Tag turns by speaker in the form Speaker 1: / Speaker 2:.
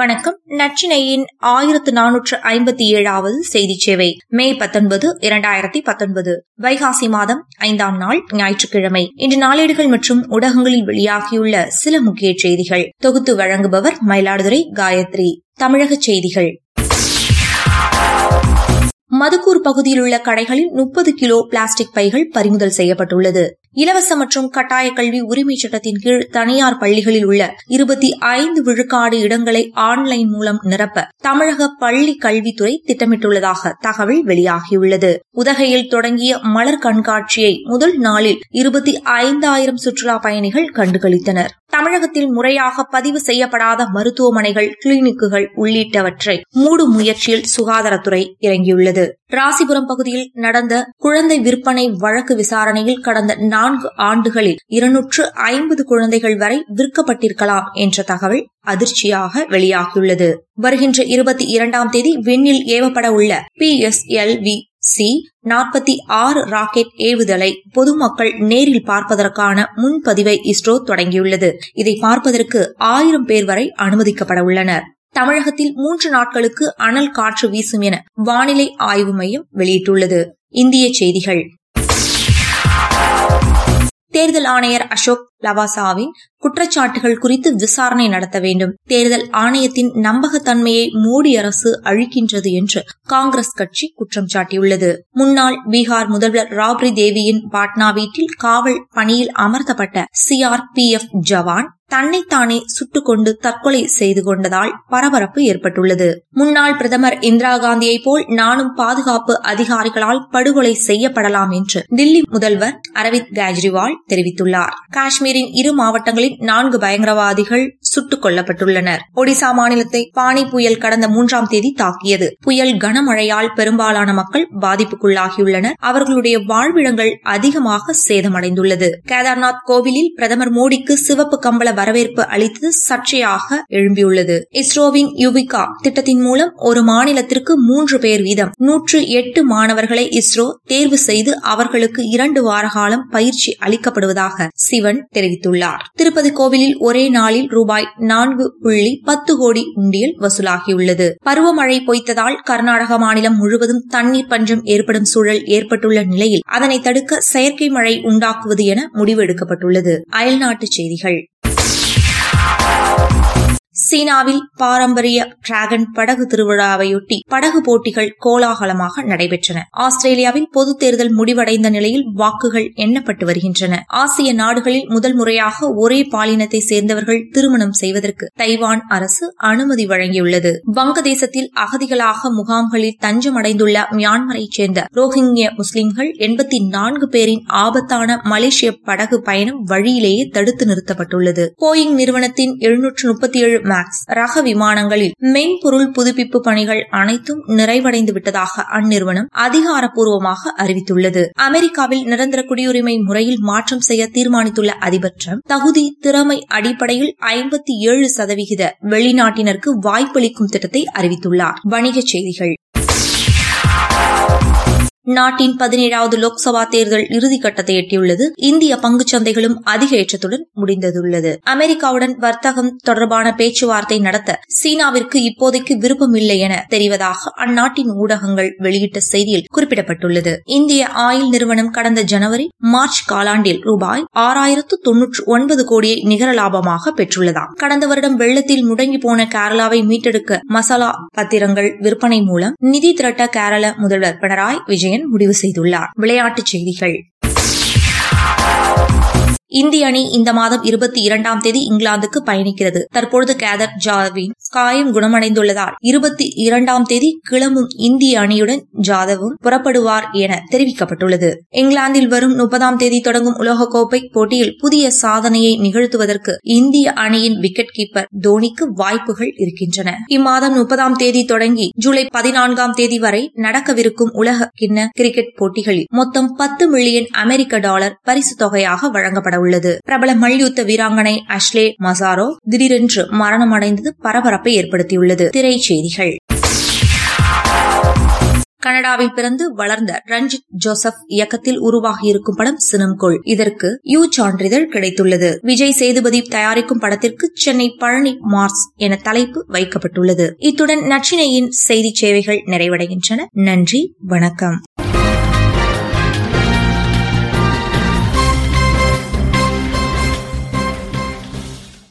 Speaker 1: வணக்கம். நச்சினையின் ஆயிரத்து நானூற்று ஐம்பத்தி ஏழாவது செய்தி சேவை. மே பத்தொன்பது இரண்டாயிரத்தி பத்தொன்பது. வைகாசி மாதம் ஐந்தாம் நாள் ஞாயிற்றுக்கிழமை. இன்று நாளேடுகள் மற்றும் ஊடகங்களில் வெளியாகியுள்ள சில முக்கிய செய்திகள். தொகுத்து வழங்குபவர் மயிலாடுதுறை காயத்ரி. தமிழக செய்திகள். மதுக்கூர் பகுதியில் உள்ள கடைகளில் முப்பது கிலோ பிளாஸ்டிக் பைகள் பறிமுதல் செய்யப்பட்டுள்ளது. இலவச மற்றும் கட்டாய கல்வி உரிமை சட்டத்தின் கீழ் தனியார் பள்ளிகளில் உள்ள இருபத்தி ஐந்து விழுக்காடு இடங்களை ஆன்லைன் மூலம் நிரப்ப தமிழக பள்ளி கல்வித்துறை திட்டமிட்டுள்ளதாக தகவல் வெளியாகியுள்ளது. உதகையில் தொடங்கிய மலர் கண்காட்சியை முதல் நாளில் இருபத்தி ஐந்தாயிரம் சுற்றுலா பயணிகள் கண்டுகளித்தனர். தமிழகத்தில் முறையாக பதிவு செய்யப்படாத மருத்துவமனைகள் கிளினிக்குகள் உள்ளிட்டவற்றை மூடும் முயற்சியில் சுகாதாரத்துறை இறங்கியுள்ளது. ராசிபுரம் பகுதியில் நடந்த குழந்தை விற்பனை வழக்கு விசாரணையில் கடந்த நான்கு ஆண்டுகளில் இருநூற்று ஐம்பது குழந்தைகள் வரை விற்கப்பட்டிருக்கலாம் என்ற தகவல் அதிர்ச்சியாக வெளியாகியுள்ளது. வருகின்ற இருபத்தி இரண்டாம் தேதி விண்ணில் ஏவப்பட உள்ள P S L V C நாற்பத்தி ஆறு ராக்கெட் ஏவுதலை பொதுமக்கள் நேரில் பார்ப்பதற்கான முன்பதிவை இஸ்ரோ தொடங்கியுள்ளது. இதை பார்ப்பதற்கு ஆயிரம் பேர் வரை அனுமதிக்கப்பட உள்ளனர். தமிழகத்தில் மூன்று நாட்களுக்கு அனல் காற்று வீசும் என வானிலை ஆய்வு மையம் வெளியிட்டுள்ளது. இந்திய செய்திகள். தேர்தல் ஆணையர் அசோக் லவாசாவின் குற்றச்சாட்டுகள் குறித்து விசாரணை நடத்த வேண்டும். தேர்தல் ஆணையத்தின் நம்பகத்தன்மையை மோடி அரசு அழிக்கின்றது என்று காங்கிரஸ் கட்சி குற்றம் சாட்டியுள்ளது. முன்னாள் பீகார் முதல்வர் ராப்ரி தேவியின் பாட்னா வீட்டில் காவல் பணியில் அமர்த்தப்பட்ட சிஆர்பிஎஃப் ஜவான் தன்னைத்தானே சுட்டுக்கொண்டு தற்கொலை செய்து கொண்டதால் பரபரப்பு ஏற்பட்டுள்ளது. முன்னாள் பிரதமர் இந்திரா காந்தியை போல் நானும் பாதுகாப்பு அதிகாரிகளால் படுகொலை செய்யப்படலாம் என்று தில்லி முதல்வர் அரவிந்த் கெஜ்ரிவால் தெரிவித்துள்ளார். காஷ்மீரின் இரு மாவட்டங்களில் நான்கு பயங்கரவாதிகள் சுட்டுக் கொல்லப்பட்டுள்ளனர் ஒடிசா மாநிலத்தை பானி புயல் கடந்த மூன்றாம் தேதி தாக்கியது. புயல் கனமழையால் பெரும்பாலான மக்கள் பாதிப்புக்குள்ளாகியுள்ளனர். அவர்களுடைய வாழ்விடங்கள் அதிகமாக சேதமடைந்துள்ளது. கேதார்நாத் கோவிலில் பிரதமர் மோடிக்கு சிவப்பு கம்பள வரவேற்பு அளித்தது சர்ச்சையாக எழும்பியுள்ளது. இஸ்ரோவின் யுவிகா திட்டத்தின் மூலம் ஒரு மாநிலத்திற்கு மூன்று பேர் வீதம் நூற்று எட்டு மாணவர்களை இஸ்ரோ தேர்வு செய்து அவர்களுக்கு இரண்டு வார காலம் பயிற்சி அளிக்கப்படுவதாக சிவன் தெரிவித்துள்ளார். திருப்பதி கோவிலில் ஒரே நாளில் ரூபாய் நான்கு புள்ளி பத்து கோடி உண்டியல் வசூலாகியுள்ளது. பருவமழை பொய்த்ததால் கர்நாடக மாநிலம் முழுவதும் தண்ணீர் பஞ்சம் ஏற்படும் சூழல் ஏற்பட்டுள்ள நிலையில் அதனை தடுக்க செயற்கை மழை உண்டாக்குவது என முடிவு எடுக்கப்பட்டுள்ளது அயல்நாட்டு செய்திகள். சீனாவில் பாரம்பரிய டிராகன் படகு திருவிழாவையொட்டி படகு போட்டிகள் கோலாகலமாக நடைபெற்றன. ஆஸ்திரேலியாவில் பொது தேர்தல் முடிவடைந்த நிலையில் வாக்குகள் எண்ணப்பட்டு வருகின்றன. ஆசிய நாடுகளில் முதல் முறையாக ஒரே பாலினத்தை சேர்ந்தவர்கள் திருமணம் செய்வதற்கு தைவான் அரசு அனுமதி வழங்கியுள்ளது. வங்கதேசத்தில் அகதிகளாக முகாம்களில் தஞ்சமடைந்துள்ள மியான்மரைச் சேர்ந்த ரோஹிங்கிய முஸ்லிம்கள் எண்பத்தி நான்கு பேரின் ஆபத்தான மலேசிய படகு பயணம் வழியிலேயே தடுத்து நிறுத்தப்பட்டுள்ளது. போயிங் நிறுவனத்தின் எழுநூற்று முப்பத்தி ஏழு மேக்ஸ் ரக விமானங்களில் மென்பொருள் புதுப்பிப்பு பணிகள் அனைத்தும் நிறைவடைந்து விட்டதாக அந்நிறுவனம் அதிகாரப்பூர்வமாக அறிவித்துள்ளது. அமெரிக்காவில் நிரந்தர குடியுரிமை முறையில் மாற்றம் செய்ய தீர்மானித்துள்ள அதிபர் டிரம்ப் தகுதி திறமை அடிப்படையில் ஐம்பத்தி ஏழு சதவிகித வெளிநாட்டினருக்கு வாய்ப்பளிக்கும் திட்டத்தை அறிவித்துள்ளார். வணிகச் செய்திகள். நாட்டின் பதினேழாவது லோக்சபா தேர்தல் இறுதிக்கட்டத்தை எட்டியுள்ளது. இந்திய பங்குச்சந்தைகளும் அதிக ஏற்றத்துடன் முடிந்ததுள்ளது. அமெரிக்காவுடன் வர்த்தகம் தொடர்பான பேச்சுவார்த்தை நடத்த சீனாவிற்கு இப்போதைக்கு விருப்பமில்லை என தெரிவதாக அந்நாட்டின் ஊடகங்கள் வெளியிட்ட செய்தியில் குறிப்பிடப்பட்டுள்ளது. இந்திய ஆயில் நிறுவனம் கடந்த ஜனவரி மார்ச் காலாண்டில் ரூபாய் ஆறாயிரத்து தொன்னூற்று ஒன்பது கோடியை நிகர லாபமாக பெற்றுள்ளதாம். கடந்த வருடம் வெள்ளத்தில் முடங்கி போன கேரளாவை மீட்டெடுக்க மசாலா பத்திரங்கள் விற்பனை மூலம் நிதி திரட்ட கேரள முதல்வர் பினராய் விஜயன் முடிவு செய்துள்ளார். விளையாட்டுச் செய்திகள். இந்திய அணி இந்த மாதம் இருபத்தி இரண்டாம் தேதி இங்கிலாந்துக்கு பயணிக்கிறது. தற்பொழுது கேதர் ஜாவின் காயம் குணமடைந்துள்ளதால் இருபத்தி இரண்டாம் தேதி கிளம்பும் இந்திய அணியுடன் ஜாதவும் புறப்படுவார் என தெரிவிக்கப்பட்டுள்ளது. இங்கிலாந்தில் வரும் முப்பதாம் தேதி தொடங்கும் உலகக்கோப்பை போட்டியில் புதிய சாதனையை நிகழ்த்துவதற்கு இந்திய அணியின் விக்கெட் கீப்பர் தோனிக்கு வாய்ப்புகள் இருக்கின்றன. இம்மாதம் முப்பதாம் தேதி தொடங்கி ஜூலை பதினான்காம் தேதி வரை நடக்கவிருக்கும் உலக கிண்ண கிரிக்கெட் போட்டிகளில் மொத்தம் பத்து மில்லியன் அமெரிக்க டாலர் பரிசு தொகையாக வழங்கப்பட உள்ளது பிரபல மல்யுத்த வீராங்கனை அஷ்லே மசாரோ திடீரென்று மரணமடைந்தது பரபரப்பு ஏற்படுத்தியுள்ளது. திரைச்செய்திகள் கனடாவில் பிறந்து வளர்ந்த ரஞ்சித் ஜோசப் இயக்கத்தில் உருவாகியிருக்கும் படம் சினம்கொள். இதற்கு யூ சான்றிதழ் கிடைத்துள்ளது. விஜய் சேதுபதி தயாரிக்கும் படத்திற்கு சென்னை பழனி மார்ஸ் என தலைப்பு வைக்கப்பட்டுள்ளது. இத்துடன் நச்சினையின் செய்தி சேவைகள் நிறைவடைகின்றன. நன்றி வணக்கம்.